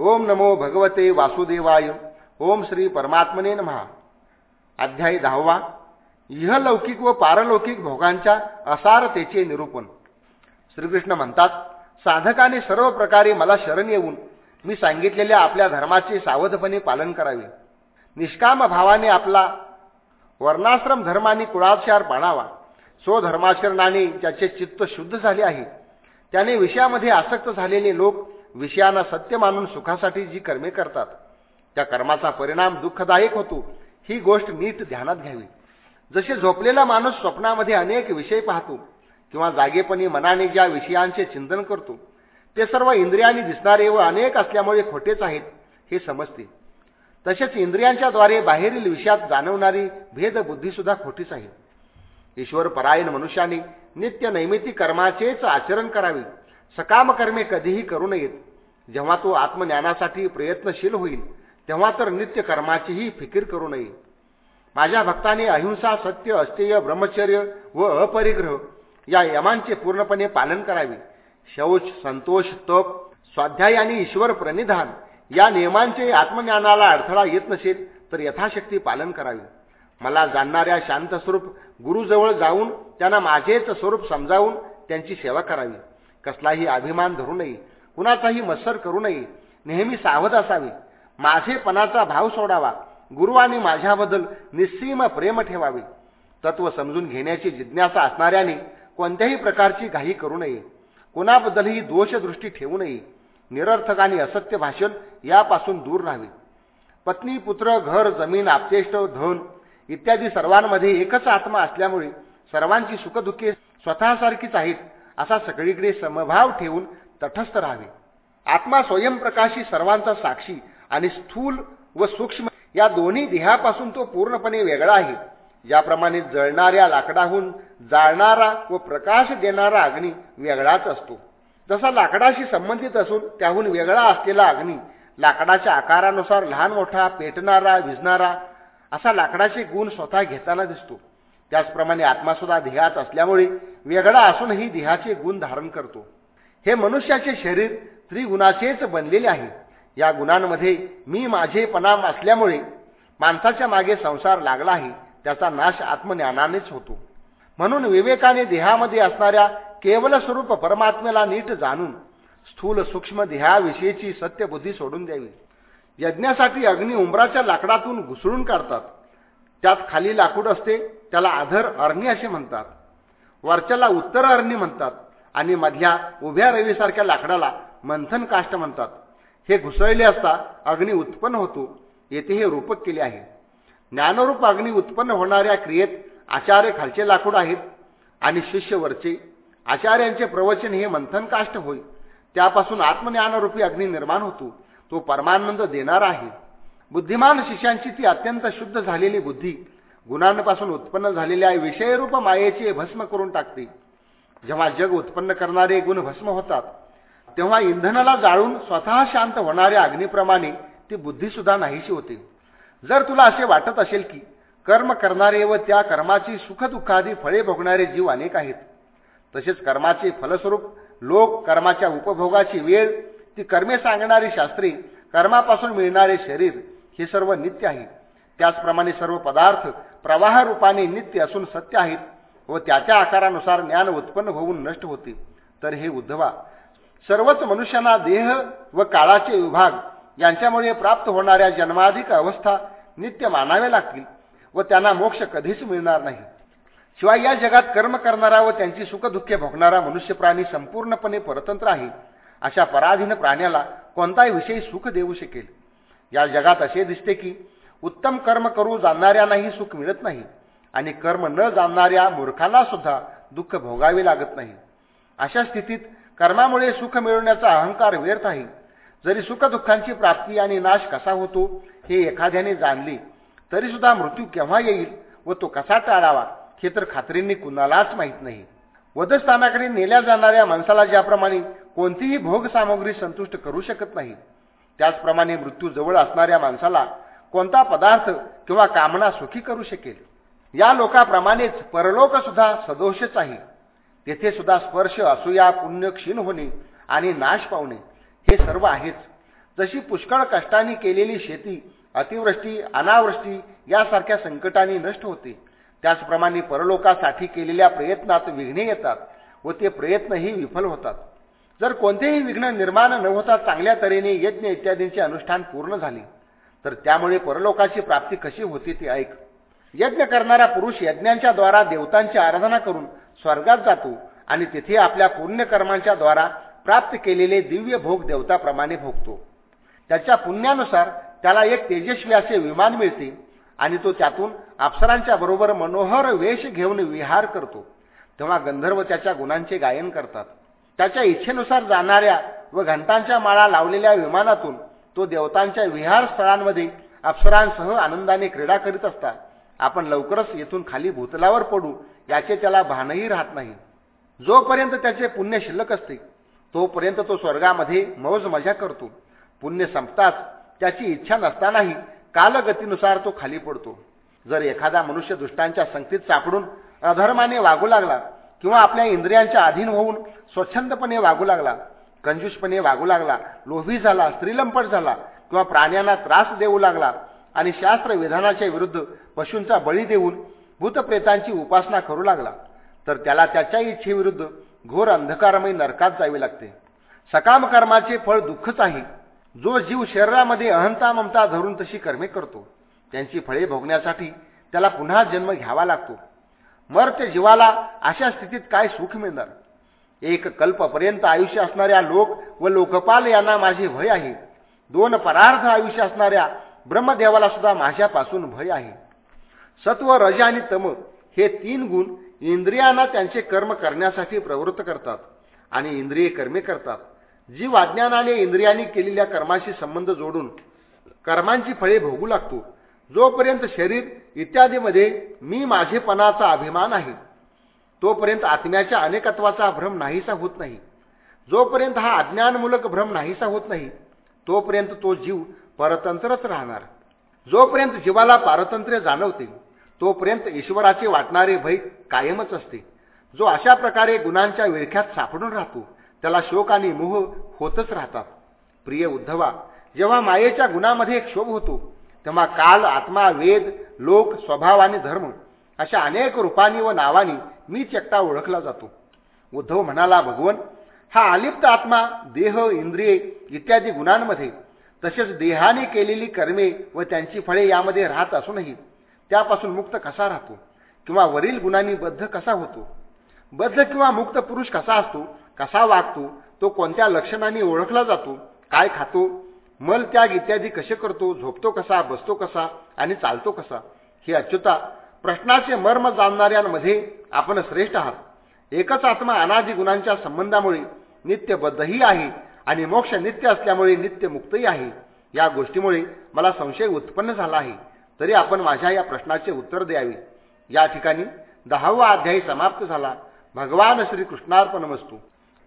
ओम नमो भगवते वासुदेवाय। ओम श्री परमात्मने महा अध्यायी दहावा। इहलौकिक व पारलौकिक भोगांच्या असारतेचे निरूपण। श्रीकृष्ण म्हणतात साधकाने सर्व प्रकारे मला शरण येऊन मी सांगितलेल्या आपल्या धर्माचे सावधपणे पालन करावे। निष्काम भावाने आपला वर्णाश्रम धर्माने कुळाचार पाळावा। स्वधर्माचरणाने ज्याचे चित्त शुद्ध झाले आहे त्याने विषयामध्ये आसक्त झालेले लोक विषयांना सत्य मानून सुखासाठी जी कर्मे करतात त्या कर्माचा परिणाम दुःखदायक होतो ही गोष्ट नीट ध्यानात घ्यावी. जसे झोपलेला माणूस स्वप्नामध्ये अनेक विषय पाहतो किंवा जागेपणी मनाने ज्या विषयांचे चिंतन करतो ते सर्व इंद्रियांनी दिसणारे व अनेक असल्यामुळे खोटेच आहेत हे समजते. तसेच इंद्रियांच्याद्वारे बाहेरील विषयात जाणवणारी भेदबुद्धीसुद्धा खोटीच आहे. ईश्वर परायण मनुष्याने नित्य नैमिती कर्माचेच आचरण करावे सकाम कर्मे कधीही करू नयेत. जेव्हा तो आत्मज्ञानासाठी प्रयत्नशील होईल तेव्हा तर नित्य कर्माचीही फिकीर करू नये. माझ्या भक्ताने अहिंसा सत्य अस्तेय ब्रह्मचर्य व अपरिग्रह या यमांचे पूर्णपणे पालन करावे. शौच संतोष तप स्वाध्याय आणि ईश्वर प्रणिधान या नियमांचे आत्मज्ञानाला अडथळा येत नसेल तर यथाशक्ती पालन करावे. मला जाणणाऱ्या शांत स्वरूप गुरुजवळ जाऊन त्यांना माझेच स्वरूप समजावून त्यांची सेवा करावी. कसलाही अभिमान धरू नये कुणाचाही मत्सर करू नये नेहमी सावध असावे. माझेपणाचा भाव सोडावा. गुरु आणि माझ्याबद्दल निस्सीम प्रेम ठेवावे. तत्व समजून घेण्याची जिज्ञासा असणाऱ्याने कोणत्याही प्रकारची घाई करू नये. कोणाबद्दलही दोषदृष्टी ठेवू नये. निरर्थक आणि असत्य भाषण यापासून दूर राहावे. पत्नी पुत्र घर जमीन आपतेष्ट धन इत्यादी सर्वांमध्ये एकच आत्मा असल्यामुळे सर्वांची सुखदुःखे स्वतःसारखीच आहेत. असा सगळीकडे समभाव ठेवून तटस्थ राहावे. आत्मा स्वयंप्रकाशी सर्वांचा साक्षी आणि स्थूल व सूक्ष्म या दोन्ही देहापासून तो पूर्णपणे वेगळा आहे. ज्याप्रमाणे जळणाऱ्या लाकडाहून जाळणारा व प्रकाश देणारा अग्नी वेगळाच असतो. जसा लाकडाशी संबंधित असून त्याहून वेगळा असलेला अग्नी लाकडाच्या आकारानुसार लहान मोठा पेटणारा विजणारा असा लाकडाचे गुण स्वतः घेताना दिसतो. त्याचप्रमाणे आत्मासुद्धा देहात असल्यामुळे वेगळा असूनही देहाचे गुण धारण करतो. हे मनुष्याचे शरीर त्रिगुणाचेच बनलेले आहे. या गुणांमध्ये मी माझेपणा असल्यामुळे माणसाच्या मागे संसार लागला आहे त्याचा नाश आत्मज्ञानानेच होतो. म्हणून विवेकाने देहामध्ये असणाऱ्या केवल स्वरूप परमात्म्याला नीट जाणून स्थूल सूक्ष्म देहाविषयीची सत्यबुद्धी सोडून द्यावी. यज्ञासाठी अग्नी उंबराच्या लाकडातून घुसळून काढतात. त्यात खाली लाकूड असते त्याला आधर अरणी असे म्हणतात. वरच्याला उत्तर अरणी म्हणतात आणि मधल्या उभ्या रवीसारख्या लाकडाला मंथन काष्ट म्हणतात. हे घुसळले असता अग्नी उत्पन्न होतो येथे हे रूपक केले आहे. ज्ञानरूप अग्नी उत्पन्न होणाऱ्या क्रियेत आचार्य खालचे लाकूड आहेत आणि शिष्य वरचे. आचार्यांचे प्रवचन हे मंथन काष्ट होय. त्यापासून आत्मज्ञानरूपी अग्नी निर्माण होतो तो परमानंद देणारा आहे. बुद्धिमान शिष्यांची ती अत्यंत शुद्ध झालेली बुद्धी गुणांपासून उत्पन्न झालेल्या विषयरूप मायेचे भस्म करून टाकते. जेव्हा जग उत्पन्न करणारे गुण भस्म होतात तेव्हा इंधनाला जाळून स्वतः शांत होणाऱ्या अग्निप्रमाणे ती बुद्धीसुद्धा नाहीशी होते. जर तुला असे वाटत असेल की कर्म करणारे व त्या कर्माची सुखदुःखादी फळे भोगणारे जीव अनेक आहेत तसेच कर्माचे फलस्वरूप लोक कर्माच्या उपभोगाची वेळ ती कर्मे सांगणारी शास्त्री कर्मापासून मिळणारे शरीर हे सर्व नित्य आहे. त्याचप्रमाणे सर्व पदार्थ प्रवाह रूपाने नित्य असून सत्य आहेत व त्याच्या आकारानुसार ज्ञान उत्पन्न होऊन नष्ट होते. तर हे उद्धवा सर्वच मनुष्यांना देह व काळाचे विभाग यांच्यामुळे प्राप्त होणाऱ्या जन्माधिक अवस्था नित्य मानावे लागतील व त्यांना मोक्ष कधीच मिळणार नाही. शिवाय या जगात कर्म करणारा व त्यांची सुखदुःखे भोगणारा मनुष्य प्राणी संपूर्णपणे परतंत्र आहे. अशा पराधीन प्राण्याला कोणताही विषयी सुख देऊ शकेल. या जगात असे दिसते की उत्तम कर्म करू जाणणाऱ्यांनाही सुख मिळत नाही आणि कर्म न जाणणाऱ्या मूर्खांना सुद्धा दुःख भोगावे लागत नाही. अशा स्थितीत कर्मामुळे सुख मिळवण्याचा अहंकार व्यर्थ आहे. जरी सुखदुःखांची प्राप्ती आणि नाश कसा होतो हे एखाद्याने जाणले तरीसुद्धा मृत्यू केव्हा येईल व तो कसा टाळावा हे तर खात्रींनी कुणालाच माहीत नाही. वधस्थानाकडे नेल्या जाणाऱ्या माणसाला ज्याप्रमाणे कोणतीही भोग सामग्री संतुष्ट करू शकत नाही त्याचप्रमाणे मृत्यू जवळ असणाऱ्या माणसाला कोणता पदार्थ किंवा कामना सुखी करू शकेल? या लोकाप्रमाणेच परलोक सुद्धा सदोषच आहे. तेथे सुद्धा स्पर्श असूया पुण्य क्षीण होणे आणि नाश पावणे हे सर्व आहेच. जशी पुष्कळ कष्टाने केलेली शेती अतिवृष्टी अनावृष्टी यासारख्या संकटांनी नष्ट होते. त्याचप्रमाणे परलोकासाठी केलेल्या प्रयत्नात विघ्ने येतात व ते प्रयत्नही विफल होतात. जर कोणतेही विघ्न निर्माण न होता चांगल्या तऱ्हेने यज्ञ इत्यादींचे अनुष्ठान पूर्ण झाले तर त्यामुळे परलोकाची प्राप्ती कशी होती ती ऐक. यज्ञ करणारा पुरुष यज्ञांच्या द्वारा देवतांची आराधना करून स्वर्गात जातो आणि तिथे आपल्या पुण्यकर्मांच्या द्वारा प्राप्त केलेले दिव्य भोग देवताप्रमाणे भोगतो. त्याच्या पुण्यानुसार त्याला एक तेजस्वी असे विमान मिळते आणि तो त्यातून अप्सरांच्या बरोबर मनोहर वेश घेऊन विहार करतो. तेव्हा गंधर्व त्याच्या गुणांचे गायन करतात. त्याच्या इच्छेनुसार जाणाऱ्या व घंटांच्या माळा लावलेल्या विमानातून तो देवतांच्या विहार स्थळांमध्ये अप्सरांसह आनंदाने क्रीडा करीत असता. आपण लवकरच येथून खाली भूतलावर पडू याचे त्याला भानही राहत नाही. जोपर्यंत त्याचे पुण्य शिल्लक असते तोपर्यंत तो स्वर्गामध्ये मौज मजा करतो. पुण्य संपताच त्याची इच्छा नसतानाही कालगतीनुसार तो खाली पडतो. जर एखादा मनुष्य दुष्टांच्या संगतीत सापडून अधर्माने वागू लागला किंवा आपल्या इंद्रियांच्या अधीन होऊन स्वच्छंदपणे वागू लागला कंजूसपणे वागू लागला लोभी झाला स्त्रीलंपट झाला किंवा प्राण्यांना त्रास देऊ लागला आणि शास्त्र विधानाच्या विरुद्ध पशूंचा बळी देऊन भूतप्रेतांची उपासना करू लागला तर त्याला त्याच्या इच्छेविरुद्ध घोर अंधकारमय नरकात जावे लागते. सकाम कर्माचे फळ दुःखच आहे. जो जीव शरीरामध्ये अहंता ममता धरून तशी कर्मे करतो त्यांची फळे भोगण्यासाठी त्याला पुन्हा जन्म घ्यावा लागतो. मर्त्य जीवाला अशा स्थितीत काय सुख मिळणार? एक कल्पपर्यंत आयुष्य असणाऱ्या लोक व लोकपाल यांना माझे भय आहे. दोन परार्थ आयुष्य असणाऱ्या ब्रह्मदेवाला सुद्धा माझ्यापासून भय आहे. सत्व रज आणि तम हे तीन गुण इंद्रियांना त्यांचे कर्म करण्यासाठी प्रवृत्त करतात आणि इंद्रिय कर्मे करतात. जीव अज्ञानाने इंद्रियांनी केलेल्या कर्माशी संबंध जोडून कर्मांची फळे भोगू लागतो. जोपर्यंत शरीर इत्यादीमध्ये मी माझेपणाचा अभिमान आहे तोपर्यंत आत्म्याच्या अनेकत्वाचा भ्रम नाहीसा होत नाही. जोपर्यंत हा अज्ञानमूलक भ्रम नाहीसा होत नाही तोपर्यंत तो जीव परतंत्रच राहणार. जोपर्यंत जीवाला पारतंत्र्य जाणवते तोपर्यंत ईश्वराचे वाटणारे भय कायमच असते. जो अशा प्रकारे गुणांच्या विळख्यात सापडून राहतो त्याला शोक आणि मोह होतच राहतात. प्रिय उद्धवा जेव्हा मायेच्या गुणामध्ये एक शोभ होतो तेव्हा काल आत्मा वेद लोक स्वभाव आणि धर्म अशा अनेक रूपांनी व नावानी मी चकटा ओळखला जातो. उद्धव म्हणाला भगवन हा अलिप्त आत्मा देह इंद्रिये इत्यादी गुणांमध्ये तसेच देहाने केलेली कर्मे व त्यांची फळे यामध्ये राहत असूनही त्यापासून मुक्त कसा राहतो? किंवा वरील गुणांनी बद्ध कसा होतो? बद्ध किंवा मुक्त पुरुष कसा असतो? कसा वागतो? तो कोणत्या लक्षणांनी ओळखला जातो? काय खातो? मल त्याग इत्यादी कसे करतो झोपतो कसा बसतो कसा आणि चालतो कसा हे अच्युता प्रश्नाचे मर्म जाणणाऱ्यांमध्ये आपण श्रेष्ठ आहात. एकच आत्मा अनादी गुणांच्या संबंधामुळे नित्यबद्धही आहे आणि मोक्ष नित्य असल्यामुळे नित्य मुक्तही आहे. या गोष्टीमुळे मला संशय उत्पन्न झाला आहे. तरी आपण माझ्या या प्रश्नाचे उत्तर द्यावे. या ठिकाणी दहावा अध्यायी समाप्त झाला. भगवान श्री कृष्णार्पण वस्तू